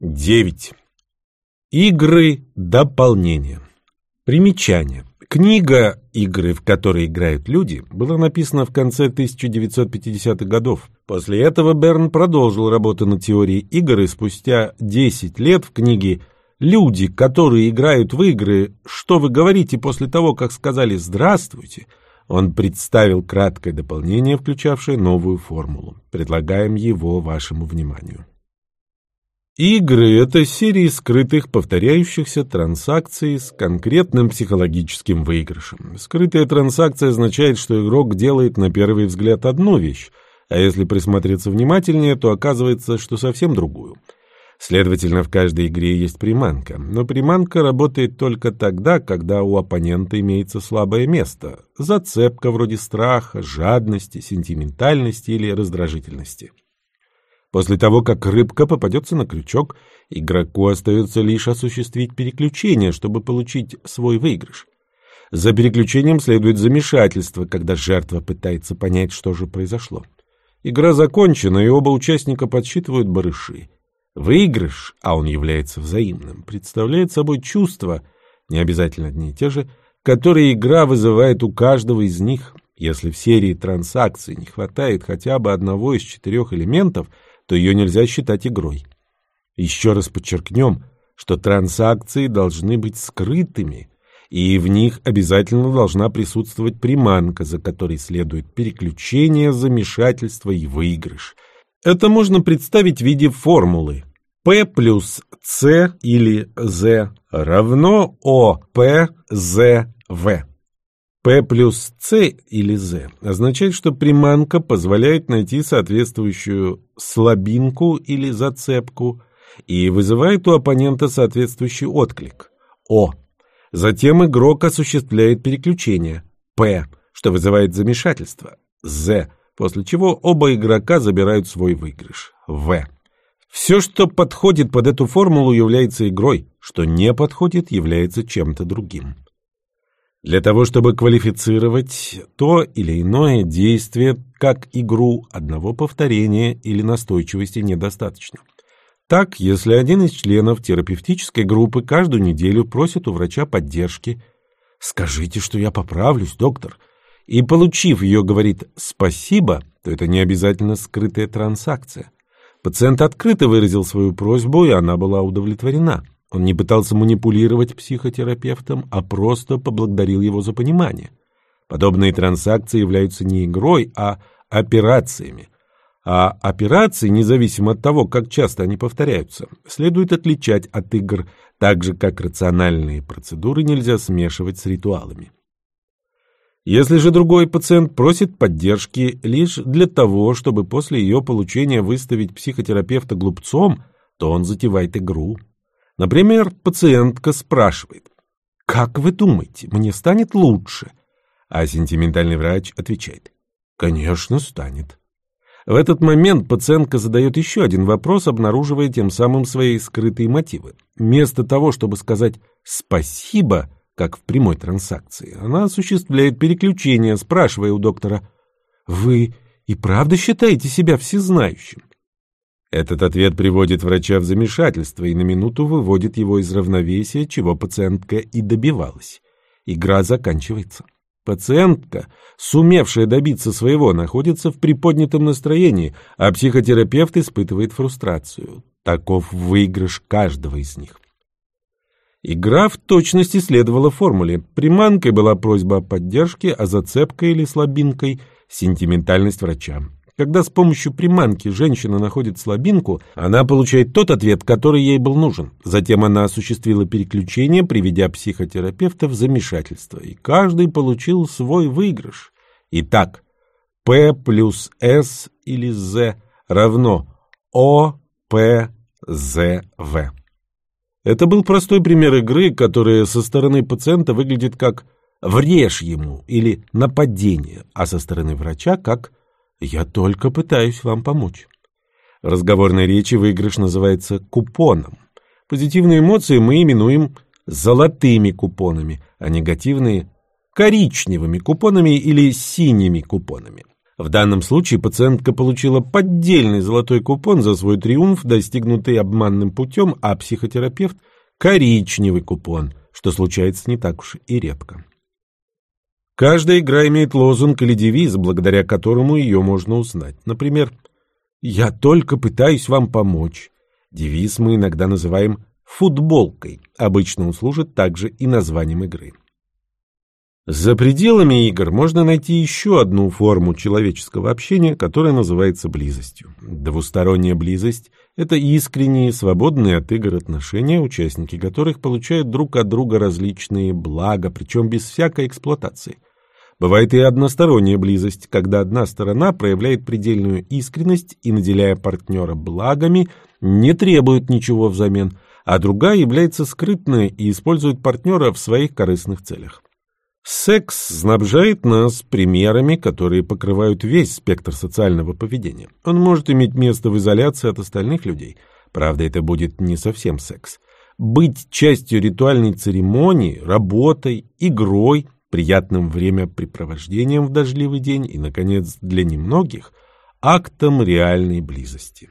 9. Игры дополнения. Примечание. Книга «Игры, в которые играют люди» была написана в конце 1950-х годов. После этого Берн продолжил работу над теорией игр, и спустя 10 лет в книге «Люди, которые играют в игры. Что вы говорите после того, как сказали «здравствуйте»?» он представил краткое дополнение, включавшее новую формулу. Предлагаем его вашему вниманию. Игры — это серии скрытых повторяющихся транзакций с конкретным психологическим выигрышем. Скрытая транзакция означает, что игрок делает на первый взгляд одну вещь, а если присмотреться внимательнее, то оказывается, что совсем другую. Следовательно, в каждой игре есть приманка, но приманка работает только тогда, когда у оппонента имеется слабое место, зацепка вроде страха, жадности, сентиментальности или раздражительности. После того, как рыбка попадется на крючок, игроку остается лишь осуществить переключение, чтобы получить свой выигрыш. За переключением следует замешательство, когда жертва пытается понять, что же произошло. Игра закончена, и оба участника подсчитывают барыши. Выигрыш, а он является взаимным, представляет собой чувства, не обязательно одни и те же, которые игра вызывает у каждого из них. Если в серии транзакций не хватает хотя бы одного из четырех элементов – то ее нельзя считать игрой. Еще раз подчеркнем, что транзакции должны быть скрытыми, и в них обязательно должна присутствовать приманка, за которой следует переключение, замешательство и выигрыш. Это можно представить в виде формулы P плюс C или Z равно OPZV. P плюс C или Z означает, что приманка позволяет найти соответствующую слабинку или зацепку и вызывает у оппонента соответствующий отклик O. Затем игрок осуществляет переключение P, что вызывает замешательство Z, после чего оба игрока забирают свой выигрыш V. Все, что подходит под эту формулу, является игрой, что не подходит, является чем-то другим. Для того, чтобы квалифицировать то или иное действие как игру, одного повторения или настойчивости недостаточно. Так, если один из членов терапевтической группы каждую неделю просит у врача поддержки «Скажите, что я поправлюсь, доктор», и, получив ее, говорит «спасибо», то это не обязательно скрытая транзакция. Пациент открыто выразил свою просьбу, и она была удовлетворена. Он не пытался манипулировать психотерапевтом, а просто поблагодарил его за понимание. Подобные транзакции являются не игрой, а операциями. А операции, независимо от того, как часто они повторяются, следует отличать от игр, так же как рациональные процедуры нельзя смешивать с ритуалами. Если же другой пациент просит поддержки лишь для того, чтобы после ее получения выставить психотерапевта глупцом, то он затевает игру. Например, пациентка спрашивает, «Как вы думаете, мне станет лучше?» А сентиментальный врач отвечает, «Конечно, станет». В этот момент пациентка задает еще один вопрос, обнаруживая тем самым свои скрытые мотивы. Вместо того, чтобы сказать «спасибо», как в прямой транзакции, она осуществляет переключение, спрашивая у доктора «Вы и правда считаете себя всезнающим?» Этот ответ приводит врача в замешательство и на минуту выводит его из равновесия, чего пациентка и добивалась. Игра заканчивается. Пациентка, сумевшая добиться своего, находится в приподнятом настроении, а психотерапевт испытывает фрустрацию. Таков выигрыш каждого из них. Игра в точности следовала формуле. Приманкой была просьба о поддержке, а зацепкой или слабинкой – сентиментальность врача. Когда с помощью приманки женщина находит слабинку, она получает тот ответ, который ей был нужен. Затем она осуществила переключение, приведя психотерапевта в замешательство, и каждый получил свой выигрыш. Итак, P плюс S или Z равно O, P, Z, V. Это был простой пример игры, которая со стороны пациента выглядит как «врежь ему» или «нападение», а со стороны врача как я только пытаюсь вам помочь. Разговорной речи выигрыш называется купоном. Позитивные эмоции мы именуем золотыми купонами, а негативные – коричневыми купонами или синими купонами. В данном случае пациентка получила поддельный золотой купон за свой триумф, достигнутый обманным путем, а психотерапевт – коричневый купон, что случается не так уж и редко. Каждая игра имеет лозунг или девиз, благодаря которому ее можно узнать. Например, «Я только пытаюсь вам помочь». Девиз мы иногда называем «футболкой». Обычно он служит также и названием игры. За пределами игр можно найти еще одну форму человеческого общения, которая называется близостью. Двусторонняя близость – это искренние, свободные от игр отношения, участники которых получают друг от друга различные блага, причем без всякой эксплуатации. Бывает и односторонняя близость, когда одна сторона проявляет предельную искренность и, наделяя партнера благами, не требует ничего взамен, а другая является скрытной и использует партнера в своих корыстных целях. Секс снабжает нас примерами, которые покрывают весь спектр социального поведения. Он может иметь место в изоляции от остальных людей. Правда, это будет не совсем секс. Быть частью ритуальной церемонии, работой, игрой, приятным времяпрепровождением в дождливый день и, наконец, для немногих – актом реальной близости.